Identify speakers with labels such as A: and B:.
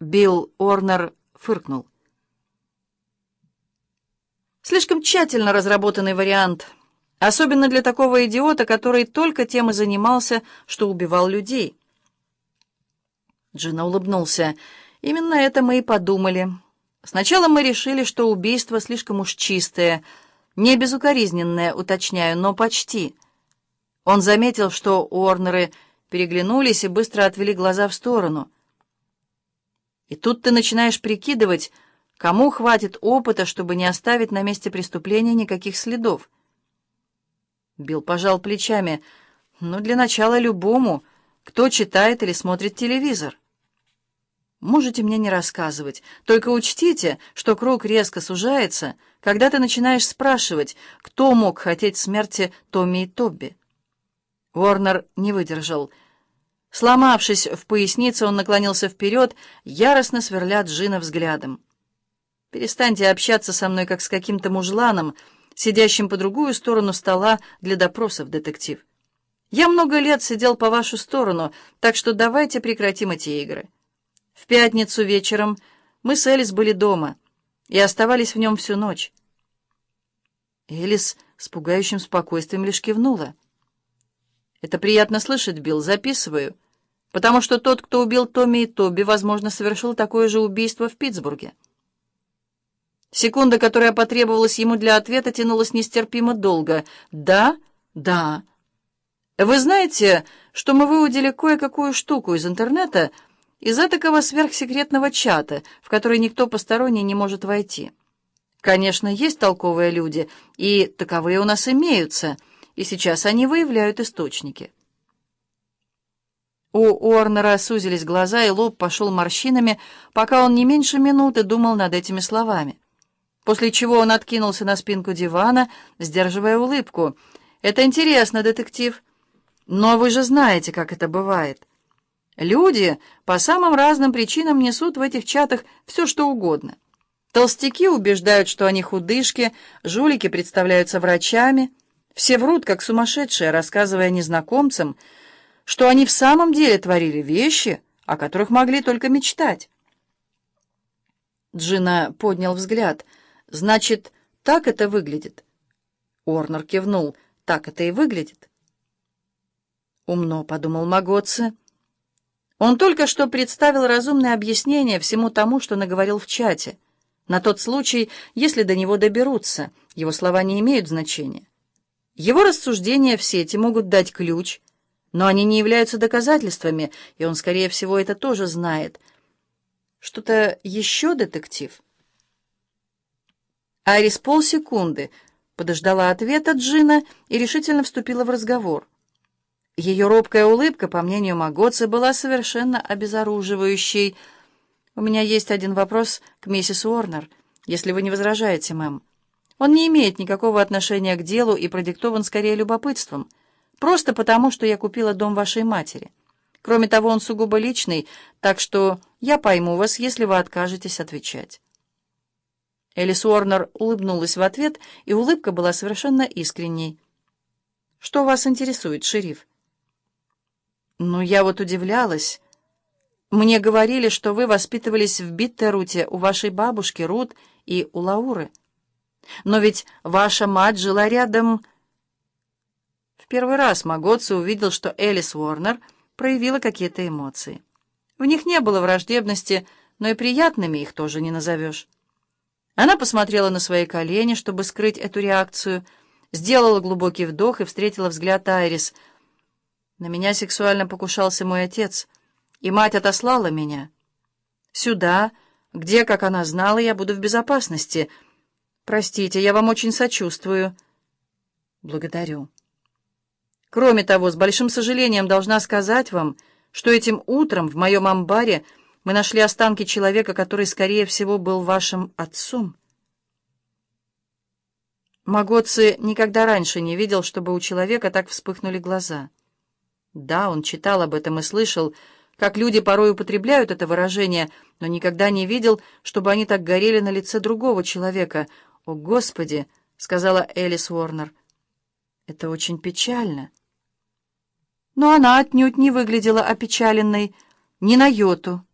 A: Билл Орнер фыркнул. Слишком тщательно разработанный вариант, особенно для такого идиота, который только тем и занимался, что убивал людей. Джина улыбнулся. Именно это мы и подумали. Сначала мы решили, что убийство слишком уж чистое, не безукоризненное, уточняю, но почти. Он заметил, что Уорнеры переглянулись и быстро отвели глаза в сторону. И тут ты начинаешь прикидывать, кому хватит опыта, чтобы не оставить на месте преступления никаких следов. Билл пожал плечами. «Ну, для начала любому, кто читает или смотрит телевизор». Можете мне не рассказывать. Только учтите, что круг резко сужается, когда ты начинаешь спрашивать, кто мог хотеть смерти Томми и Тобби. Уорнер не выдержал. Сломавшись в пояснице, он наклонился вперед, яростно сверля Джина взглядом. «Перестаньте общаться со мной, как с каким-то мужланом, сидящим по другую сторону стола для допросов, детектив. Я много лет сидел по вашу сторону, так что давайте прекратим эти игры». В пятницу вечером мы с Элис были дома и оставались в нем всю ночь. Элис с пугающим спокойствием лишь кивнула. «Это приятно слышать, Билл, записываю, потому что тот, кто убил Томми и Тоби, возможно, совершил такое же убийство в Питтсбурге». Секунда, которая потребовалась ему для ответа, тянулась нестерпимо долго. «Да? Да. Вы знаете, что мы выудили кое-какую штуку из интернета, — из этакого сверхсекретного чата, в который никто посторонний не может войти. Конечно, есть толковые люди, и таковые у нас имеются, и сейчас они выявляют источники. У Уорнера сузились глаза, и лоб пошел морщинами, пока он не меньше минуты думал над этими словами. После чего он откинулся на спинку дивана, сдерживая улыбку. «Это интересно, детектив. Но вы же знаете, как это бывает. Люди по самым разным причинам несут в этих чатах все, что угодно. Толстяки убеждают, что они худышки, жулики представляются врачами. Все врут, как сумасшедшие, рассказывая незнакомцам, что они в самом деле творили вещи, о которых могли только мечтать. Джина поднял взгляд. «Значит, так это выглядит?» Орнер кивнул. «Так это и выглядит». «Умно», — подумал Магоцци. Он только что представил разумное объяснение всему тому, что наговорил в чате. На тот случай, если до него доберутся, его слова не имеют значения. Его рассуждения в сети могут дать ключ, но они не являются доказательствами, и он, скорее всего, это тоже знает. Что-то еще, детектив? Айрис полсекунды подождала ответа Джина и решительно вступила в разговор. Ее робкая улыбка, по мнению Магоцы, была совершенно обезоруживающей. «У меня есть один вопрос к миссис Уорнер, если вы не возражаете, мэм. Он не имеет никакого отношения к делу и продиктован скорее любопытством, просто потому, что я купила дом вашей матери. Кроме того, он сугубо личный, так что я пойму вас, если вы откажетесь отвечать». Элис Уорнер улыбнулась в ответ, и улыбка была совершенно искренней. «Что вас интересует, шериф?» «Ну, я вот удивлялась. Мне говорили, что вы воспитывались в Биттеруте у вашей бабушки Рут и у Лауры. Но ведь ваша мать жила рядом...» В первый раз Магоци увидел, что Элис Уорнер проявила какие-то эмоции. В них не было враждебности, но и приятными их тоже не назовешь. Она посмотрела на свои колени, чтобы скрыть эту реакцию, сделала глубокий вдох и встретила взгляд Айрис — на меня сексуально покушался мой отец, и мать отослала меня. Сюда, где, как она знала, я буду в безопасности. Простите, я вам очень сочувствую. Благодарю. Кроме того, с большим сожалением должна сказать вам, что этим утром в моем амбаре мы нашли останки человека, который, скорее всего, был вашим отцом. Магоци никогда раньше не видел, чтобы у человека так вспыхнули глаза. Да, он читал об этом и слышал, как люди порой употребляют это выражение, но никогда не видел, чтобы они так горели на лице другого человека. «О, Господи!» — сказала Элис Уорнер. «Это очень печально». Но она отнюдь не выглядела опечаленной, ни на йоту.